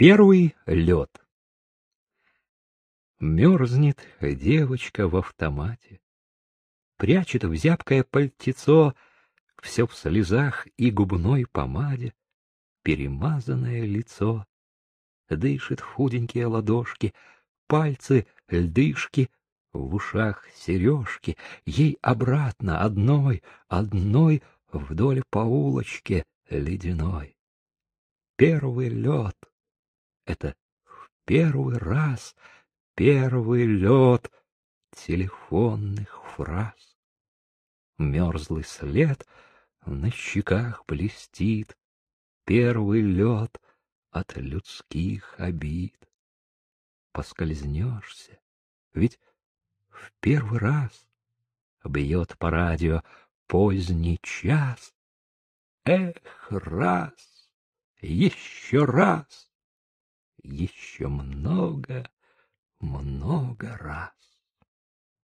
Первый лед. Мерзнет девочка в автомате, Прячет в зябкое пальтецо Все в слезах и губной помаде, Перемазанное лицо. Дышит худенькие ладошки, Пальцы льдышки, В ушах сережки, Ей обратно одной, одной Вдоль по улочке ледяной. Первый лед — это в первый раз — первый лед телефонных фраз. Мерзлый след на щеках блестит, первый лед от людских обид. Поскользнешься, ведь в первый раз бьет по радио поздний час. Эх, раз, еще раз, еще много много раз.